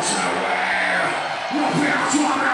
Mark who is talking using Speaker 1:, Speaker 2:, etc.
Speaker 1: Swear. No fear,